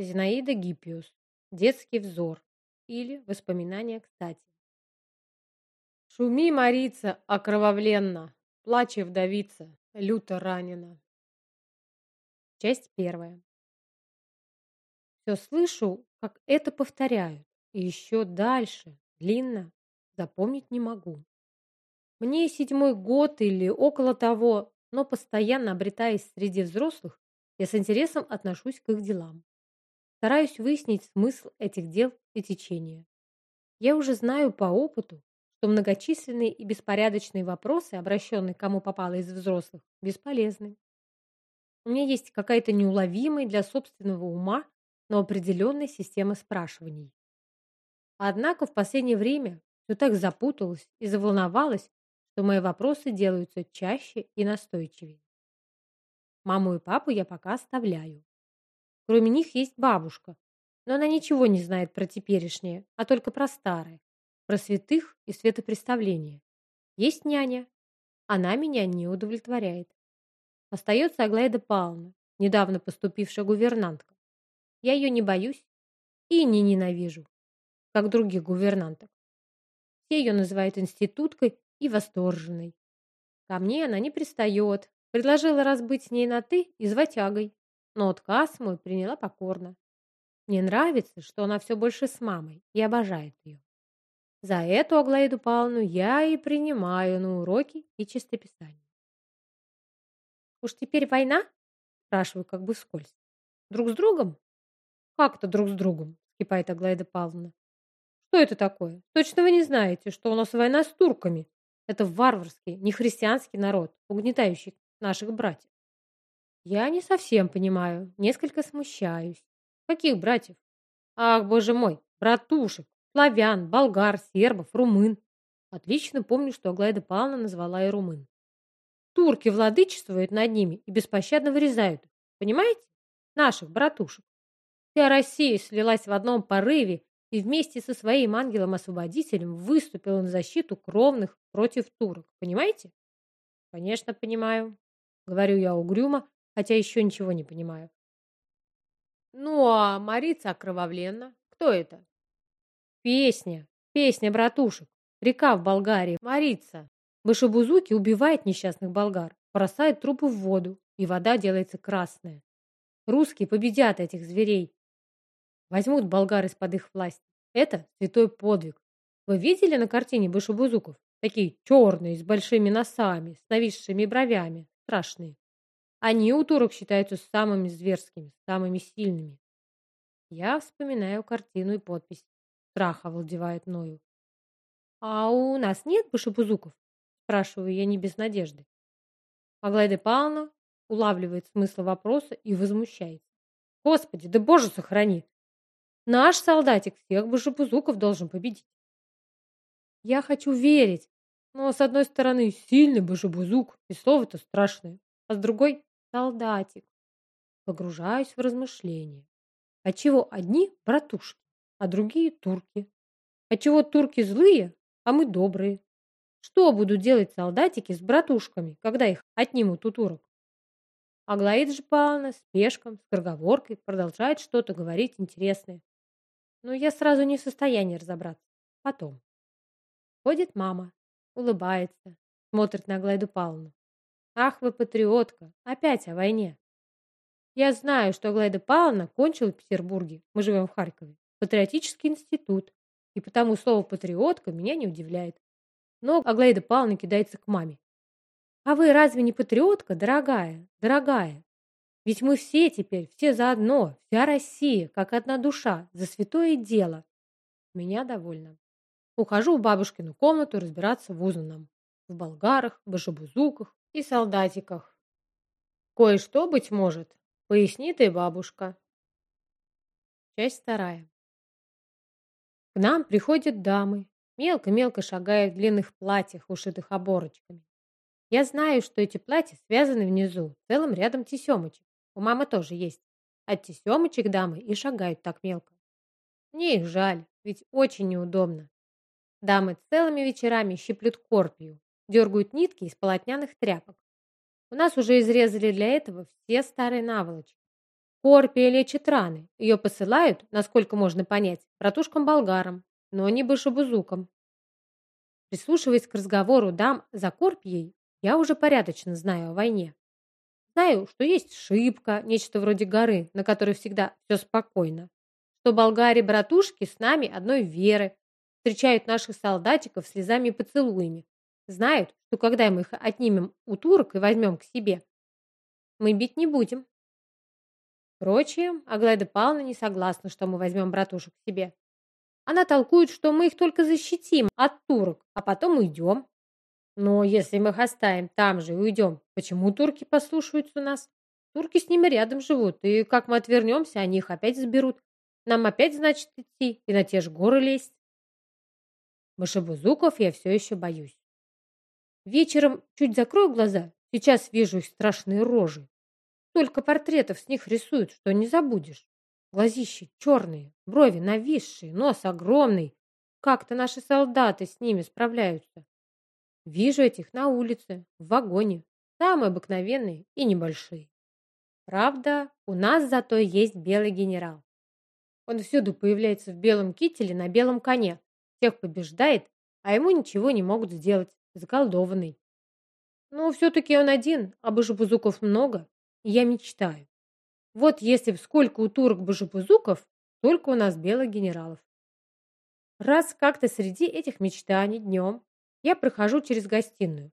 Зинаида Гиппиус. Детский взор. Или воспоминания кстати. Шуми, Марица, окровавленно, плаче вдовица, люто ранена. Часть первая. Все слышу, как это повторяют, и еще дальше, длинно, запомнить не могу. Мне седьмой год или около того, но постоянно обретаясь среди взрослых, я с интересом отношусь к их делам. Стараюсь выяснить смысл этих дел и течения. Я уже знаю по опыту, что многочисленные и беспорядочные вопросы, обращенные кому попало из взрослых, бесполезны. У меня есть какая-то неуловимая для собственного ума, но определенная система спрашиваний. Однако в последнее время все так запуталось и заволновалось, что мои вопросы делаются чаще и настойчивее. Маму и папу я пока оставляю. Кроме них есть бабушка, но она ничего не знает про теперешнее, а только про старое, про святых и светопреставление. Есть няня. Она меня не удовлетворяет. Остается Аглаида Павловна, недавно поступившая гувернантка. Я ее не боюсь и не ненавижу, как других гувернанток. Все ее называют институткой и восторженной. Ко мне она не пристает. Предложила разбыть с ней на «ты» и звать Агой. Но отказ мой приняла покорно. Мне нравится, что она все больше с мамой и обожает ее. За эту Аглаиду Павловну я и принимаю на уроки и чистописание. «Уж теперь война?» – спрашиваю как бы вскользь. «Друг с другом?» «Как-то друг с другом», – скипает Аглаида Павловна. «Что это такое? Точно вы не знаете, что у нас война с турками? Это варварский, нехристианский народ, угнетающий наших братьев». «Я не совсем понимаю, несколько смущаюсь. Каких братьев?» «Ах, боже мой, братушек, славян, болгар, сербов, румын. Отлично помню, что Аглайда Павловна назвала и румын. Турки владычествуют над ними и беспощадно вырезают их. Понимаете? Наших братушек. Вся Россия слилась в одном порыве и вместе со своим ангелом-освободителем выступила на защиту кровных против турок. Понимаете? Конечно, понимаю. Говорю я угрюмо, хотя еще ничего не понимаю. Ну, а Марица окровавлена. Кто это? Песня, песня братушек. Река в Болгарии, Марица. Башебузуки убивает несчастных болгар, бросает трупы в воду, и вода делается красная. Русские победят этих зверей. Возьмут болгар из-под их власти. Это святой подвиг. Вы видели на картине башебузуков? Такие черные, с большими носами, с нависшими бровями. Страшные. Они у турок считаются самыми зверскими, самыми сильными. Я вспоминаю картину и подпись. Страх овладевает мною. «А у нас нет башебузуков?» Спрашиваю я не без надежды. Аглайда Павловна улавливает смысл вопроса и возмущается. «Господи, да боже сохрани! Наш солдатик всех башебузуков должен победить!» Я хочу верить, но с одной стороны сильный башебузук, и слово-то страшное, а с другой — солдатик. Погружаюсь в размышления. Отчего одни братушки, а другие турки. Отчего турки злые, а мы добрые. Что будут делать солдатики с братушками, когда их отнимут у турок? Аглаида же Павловна с пешком, с проговоркой продолжает что-то говорить интересное. Но я сразу не в состоянии разобраться. Потом. Ходит мама, улыбается, смотрит на Аглайду Павловну. Ах вы патриотка, опять о войне. Я знаю, что Аглайда Павловна кончила в Петербурге, мы живем в Харькове, патриотический институт, и потому слово «патриотка» меня не удивляет. Но Аглаида Павловна кидается к маме. «А вы разве не патриотка, дорогая, дорогая? Ведь мы все теперь, все заодно, вся Россия, как одна душа, за святое дело». Меня довольно. Ухожу в бабушкину комнату разбираться в узнанном. В болгарах, башебузуках и солдатиках. Кое-что, быть может, пояснит и бабушка. Часть вторая. К нам приходят дамы, мелко-мелко шагая в длинных платьях, ушитых оборочками. Я знаю, что эти платья связаны внизу, целым рядом тесемочек. У мамы тоже есть. От тесемочек дамы и шагают так мелко. Мне их жаль, ведь очень неудобно. Дамы целыми вечерами щиплют корпию, дергают нитки из полотняных тряпок. У нас уже изрезали для этого все старые наволочки. Корпия лечит раны. Ее посылают, насколько можно понять, братушкам-болгарам, но не башебузукам. Прислушиваясь к разговору дам за Корпией, я уже порядочно знаю о войне. Знаю, что есть шибка, нечто вроде горы, на которой всегда все спокойно. Что болгари-братушки с нами одной веры, встречают наших солдатиков слезами и поцелуями. Знают, что когда мы их отнимем у турок и возьмем к себе, мы бить не будем. Впрочем, Аглайда Павловна не согласна, что мы возьмем братушек к себе. Она толкует, что мы их только защитим от турок, а потом уйдем. Но если мы их оставим там же и уйдем, почему турки послушаются нас? Турки с ними рядом живут, и как мы отвернемся, они их опять заберут. Нам опять, значит, идти и на те же горы лезть. Башебузуков я все еще боюсь. Вечером чуть закрою глаза, сейчас вижу их страшные рожи. Только портретов с них рисуют, что не забудешь. Глазищи черные, брови нависшие, нос огромный. Как-то наши солдаты с ними справляются. Вижу этих на улице, в вагоне. Самые обыкновенные и небольшие. Правда, у нас зато есть белый генерал. Он всюду появляется в белом кителе на белом коне. Всех побеждает, а ему ничего не могут сделать. Заколдованный. Но все-таки он один, а божебузуков много. И я мечтаю. Вот если б сколько у турок божебузуков, только у нас белых генералов. Раз как-то среди этих мечтаний днем я прохожу через гостиную.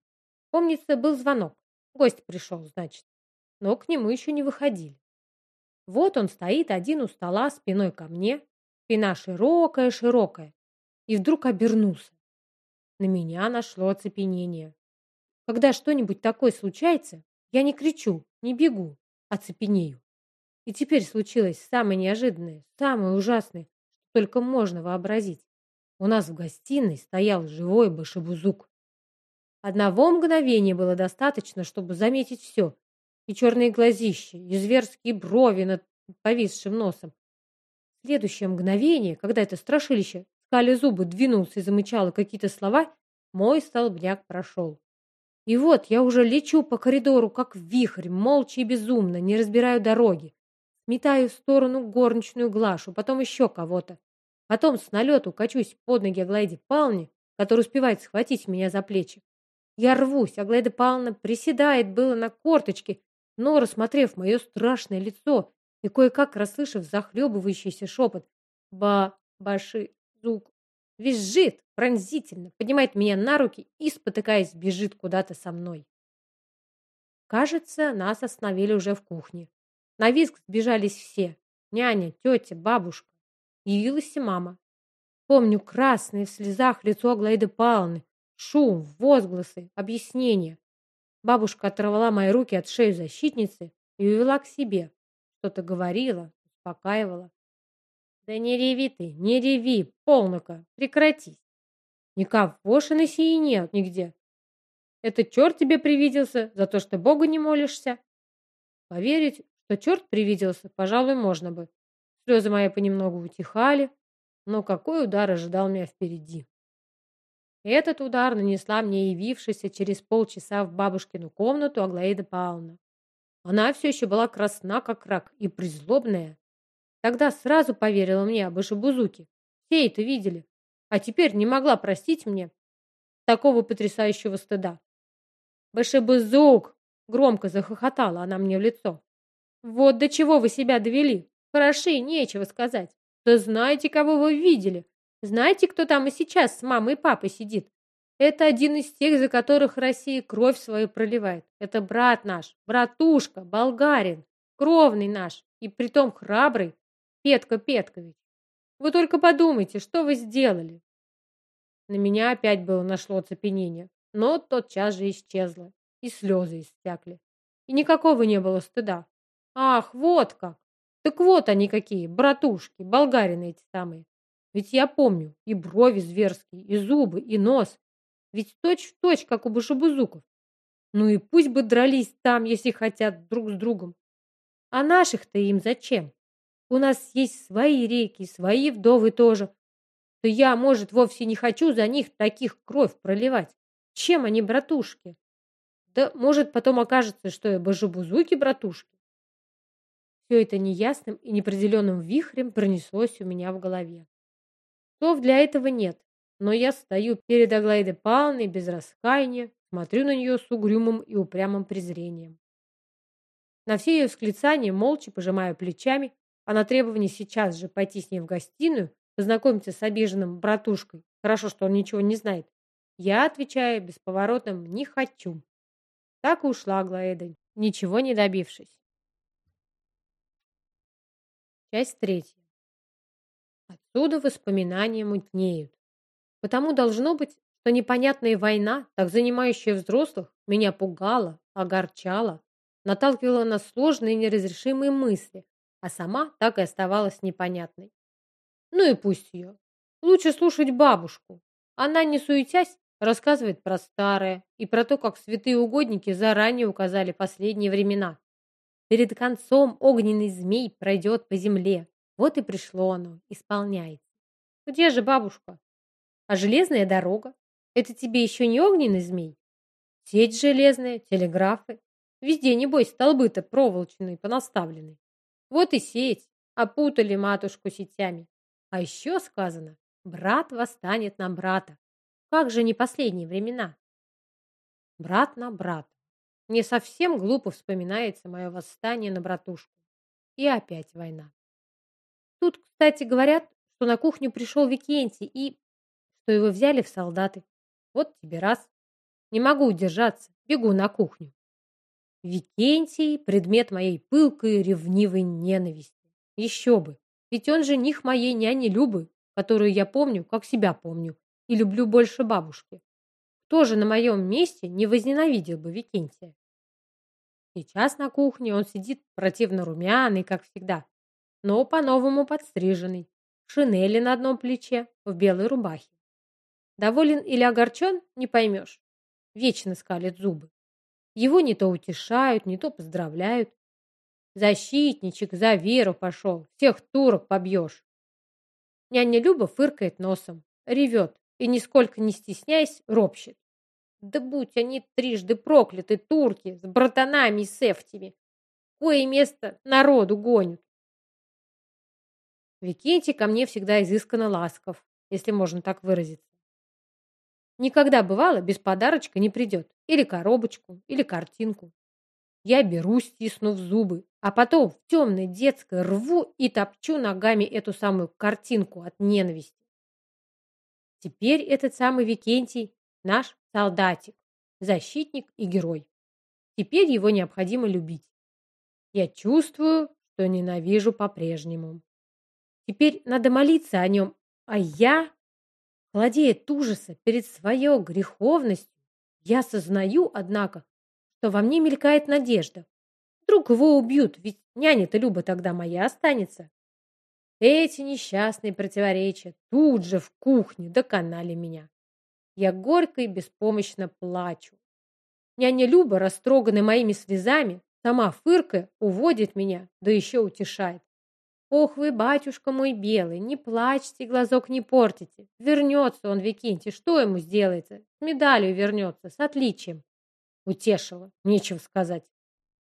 Помнится, был звонок. Гость пришел, значит. Но к нему еще не выходили. Вот он стоит один у стола спиной ко мне. Спина широкая-широкая. И вдруг обернулся. На меня нашло оцепенение. Когда что-нибудь такое случается, я не кричу, не бегу, а цепенею. И теперь случилось самое неожиданное, самое ужасное, что только можно вообразить. У нас в гостиной стоял живой башебузук. Одного мгновения было достаточно, чтобы заметить все. И черные глазища, и зверские брови над повисшим носом. Следующее мгновение, когда это страшилище, скали зубы, двинулся и замычало какие-то слова, мой столбняк прошел. И вот я уже лечу по коридору, как вихрь, молча и безумно, не разбираю дороги. Метаю в сторону горничную Глашу, потом еще кого-то. Потом с налету качусь под ноги Аглайде Павловне, которая успевает схватить меня за плечи. Я рвусь, Аглайда Павловна приседает было на корточке, но, рассмотрев мое страшное лицо и кое-как расслышав захлебывающийся шепот «Ба, баши, зук», визжит пронзительно, поднимает меня на руки и, спотыкаясь, бежит куда-то со мной. Кажется, нас остановили уже в кухне. На визг сбежались все. Няня, тетя, бабушка. Явилась и мама. Помню красное в слезах лицо Аглайды Павловны, шум, возгласы, объяснения. Бабушка оторвала мои руки от шеи защитницы и увела к себе. Что-то говорила, успокаивала. Да не реви ты, не реви, полнока, прекратись. Никогошины сии нет нигде. Это черт тебе привиделся за то, что Богу не молишься? Поверить, что черт привиделся, пожалуй, можно бы. Слезы мои понемногу утихали, но какой удар ожидал меня впереди? Этот удар нанесла мне явившаяся через полчаса в бабушкину комнату Аглаида Павловна. Она все еще была красна, как рак, и призлобная. Тогда сразу поверила мне об Ишибузуке. Все это видели. А теперь не могла простить мне такого потрясающего стыда. «Башебузук!» — громко захохотала она мне в лицо. «Вот до чего вы себя довели! Хороши, нечего сказать. Да знаете, кого вы видели? Знаете, кто там и сейчас с мамой и папой сидит? Это один из тех, за которых Россия кровь свою проливает. Это брат наш, братушка, болгарин, кровный наш, и притом храбрый, Петка Петкович. Вы только подумайте, что вы сделали. На меня опять было нашло оцепенение, но тотчас же исчезло, и слезы истякли. И никакого не было стыда. Ах, вот как! Так вот они какие, братушки, болгарины эти самые. Ведь я помню и брови зверские, и зубы, и нос. Ведь точь в точь, как у башебузуков. Ну и пусть бы дрались там, если хотят, друг с другом. А наших-то им зачем? У нас есть свои реки, свои вдовы тоже. То я, может, вовсе не хочу за них таких кровь проливать. Чем они братушки? Да, может, потом окажется, что и башебузуки братушки. Все это неясным и неопределенным вихрем пронеслось у меня в голове. Слов для этого нет, но я стою перед Аглаидой Павловной без раскаяния, смотрю на нее с угрюмым и упрямым презрением. На все ее восклицания молча пожимаю плечами, а на требование сейчас же пойти с ней в гостиную, познакомиться с обиженным братушкой, хорошо, что он ничего не знает, я отвечаю бесповоротным «не хочу». Так и ушла Аглаида, ничего не добившись. Часть третья. Отсюда воспоминания мутнеют. Потому должно быть, что непонятная война, так занимающая взрослых, меня пугала, огорчала, наталкивала на сложные неразрешимые мысли, а сама так и оставалась непонятной. Ну и пусть ее. Лучше слушать бабушку. Она, не суетясь, рассказывает про старое и про то, как святые угодники заранее указали последние времена. Перед концом огненный змей пройдет по земле. Вот и пришло оно, исполняется. Где же бабушка? А железная дорога? Это тебе еще не огненный змей? Сеть железная, телеграфы. Везде, небось, столбы-то проволочные понаставлены. Вот и сеть. Опутали матушку сетями. А еще сказано, брат восстанет на брата. Как же не последние времена? Брат на брата. Мне совсем глупо вспоминается мое восстание на братушку. И опять война. Тут, кстати, говорят, что на кухню пришел Викентий и что его взяли в солдаты. Вот тебе раз. Не могу удержаться, бегу на кухню. Викентий – предмет моей пылкой ревнивой ненависти. Еще бы, ведь он жених моей няни Любы, которую я помню, как себя помню, и люблю больше бабушки. Кто же на моем месте не возненавидел бы Викентия? Сейчас на кухне он сидит противно румяный, как всегда, но по-новому подстриженный, в шинели на одном плече, в белой рубахе. Доволен или огорчен, не поймешь. Вечно скалит зубы. Его не то утешают, не то поздравляют. Защитничек за веру пошел, всех турок побьешь. Няня Люба фыркает носом, ревет и, нисколько не стесняясь, ропщет. Да будь они трижды прокляты, турки, с братанами и сефтями. Кое место народу гонят. Викентий ко мне всегда изысканно ласков, если можно так выразиться. Никогда, бывало, без подарочка не придет. Или коробочку, или картинку. Я беру, стиснув зубы, а потом в темной детской рву и топчу ногами эту самую картинку от ненависти. Теперь этот самый Викентий наш солдатик, защитник и герой. Теперь его необходимо любить. Я чувствую, что ненавижу по-прежнему. Теперь надо молиться о нем, а я, холодея ужаса перед своей греховностью, я сознаю, однако, что во мне мелькает надежда. Вдруг его убьют, ведь няня-то Люба тогда моя останется. Эти несчастные противоречия тут же в кухне доконали меня. Я горько и беспомощно плачу. Няня Люба, растроганная моими слезами, сама фыркая, уводит меня, да еще утешает. «Ох вы, батюшка мой белый, не плачьте, глазок не портите. Вернется он, Викентий, что ему сделается? С медалью вернется, с отличием». Утешила, нечего сказать.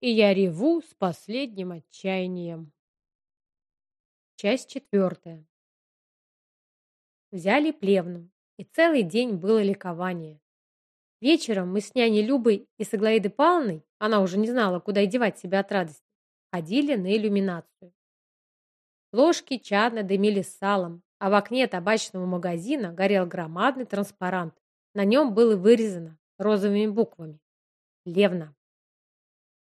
И я реву с последним отчаянием. Часть четвертая. Взяли плевну, и целый день было ликование. Вечером мы с няней Любой и с Аглаидой Павловной, она уже не знала, куда девать себя от радости, ходили на иллюминацию. Ложки чадно дымили салом, а в окне табачного магазина горел громадный транспарант. На нем было вырезано розовыми буквами «Левна».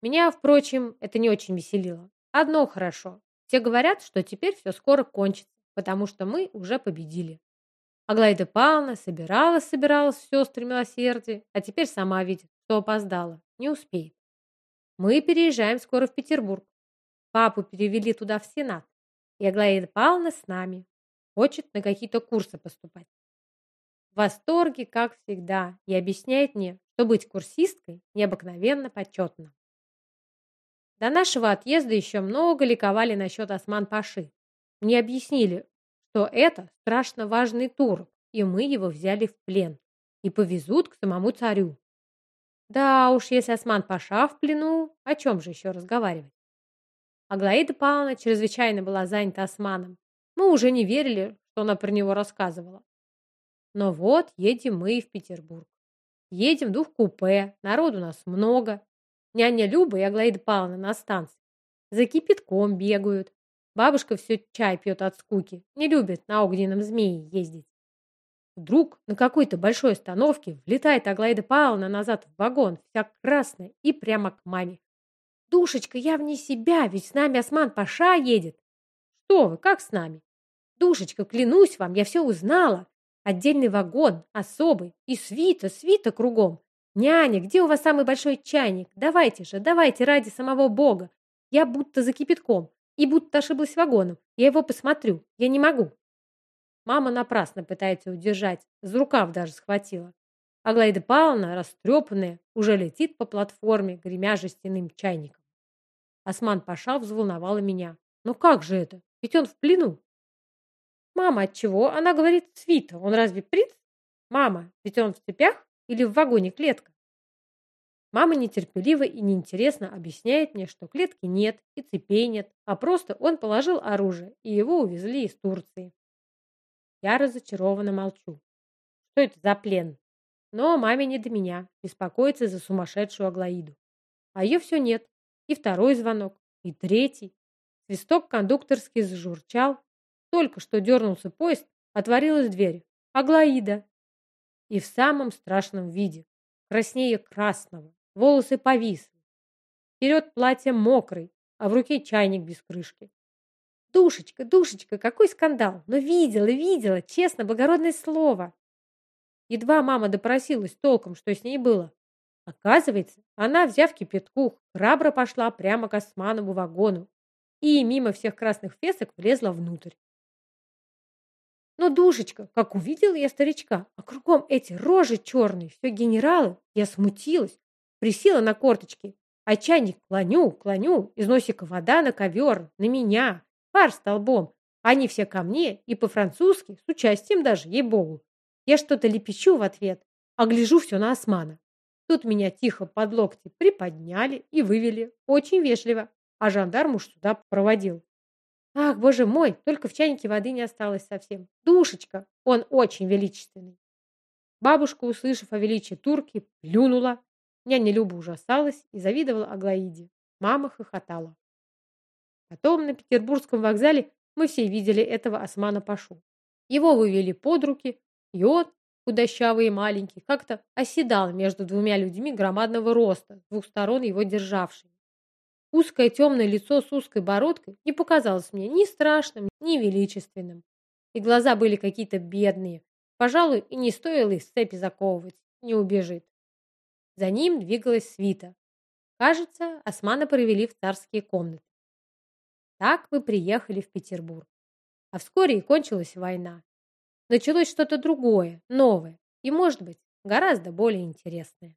Меня, впрочем, это не очень веселило. Одно хорошо. Все говорят, что теперь все скоро кончится, потому что мы уже победили. Аглайда Павловна собиралась-собиралась с сестры милосердия, а теперь сама видит, что опоздала, не успеет. Мы переезжаем скоро в Петербург. Папу перевели туда в Сенат, и Аглаида Павловна с нами. Хочет на какие-то курсы поступать. В восторге, как всегда, и объясняет мне, что быть курсисткой необыкновенно почетно. До нашего отъезда еще много ликовали насчет Осман-Паши. Мне объяснили, что это страшно важный турок, и мы его взяли в плен и повезут к самому царю. Да уж, если Осман-Паша в плену, о чем же еще разговаривать? Аглаида Павловна чрезвычайно была занята Османом. Мы уже не верили, что она про него рассказывала. Но вот едем мы в Петербург. Едем в двух купе, народу у нас много. Няня Люба и Аглаида Павловна на станции. За кипятком бегают. Бабушка все чай пьет от скуки, не любит на огненном змее ездить. Вдруг на какой-то большой остановке влетает Аглаида Павловна назад в вагон, вся красная, и прямо к маме. «Душечка, я вне себя, ведь с нами Осман Паша едет!» «Что вы, как с нами?» «Душечка, клянусь вам, я все узнала. Отдельный вагон, особый, и свита, свита кругом. Няня, где у вас самый большой чайник? Давайте же, давайте ради самого Бога. Я будто за кипятком и будто ошиблась вагоном. Я его посмотрю, я не могу». Мама напрасно пытается удержать, за рукав даже схватила. Аглаида Павловна, растрепанная, уже летит по платформе, гремя жестяным чайником. Осман Паша взволновала меня. «Ну как же это? Ведь он в плену!» «Мама, от чего? Она говорит, свита. Он разве принц? Мама, ведь он в цепях или в вагоне клетка?» Мама нетерпеливо и неинтересно объясняет мне, что клетки нет и цепей нет, а просто он положил оружие, и его увезли из Турции. Я разочарованно молчу. Что это за плен? Но маме не до меня, беспокоится за сумасшедшую Аглаиду. А ее все нет. И второй звонок, и третий. Свисток кондукторский зажурчал. Только что дернулся поезд, отворилась дверь. Аглаида. И в самом страшном виде. Краснее красного. Волосы повисли. Вперед платье мокрый, а в руке чайник без крышки. Душечка, душечка, какой скандал! Но видела, видела, честно, благородное слово. Едва мама допросилась толком, что с ней было. Оказывается, она, взяв кипятку, храбро пошла прямо к Османову вагону и мимо всех красных фесок влезла внутрь. Но, душечка, как увидела я старичка, а кругом эти рожи черные, все генералы, я смутилась, присела на корточки, а чайник клоню, клоню, из носика вода на ковер, на меня, пар столбом. Они все ко мне и по-французски, с участием даже, ей-богу. Я что-то лепечу в ответ, а гляжу все на Османа. Тут меня тихо под локти приподняли и вывели, очень вежливо, а жандарм уж сюда проводил. Ах, боже мой, только в чайнике воды не осталось совсем. Душечка, он очень величественный. Бабушка, услышав о величии турки, плюнула. Няня Люба ужасалась и завидовала Аглаиде. Мама хохотала. Потом на Петербургском вокзале мы все видели этого Османа Пашу. Его вывели под руки, он, худощавый и маленький, как-то оседал между двумя людьми громадного роста, двух сторон его державшими. Узкое темное лицо с узкой бородкой не показалось мне ни страшным, ни величественным. И глаза были какие-то бедные. Пожалуй, и не стоило их с цепи заковывать, не убежит. За ним двигалась свита. Кажется, османа провели в царские комнаты. Так вы приехали в Петербург. А вскоре и кончилась война. Началось что-то другое, новое и, может быть, гораздо более интересное.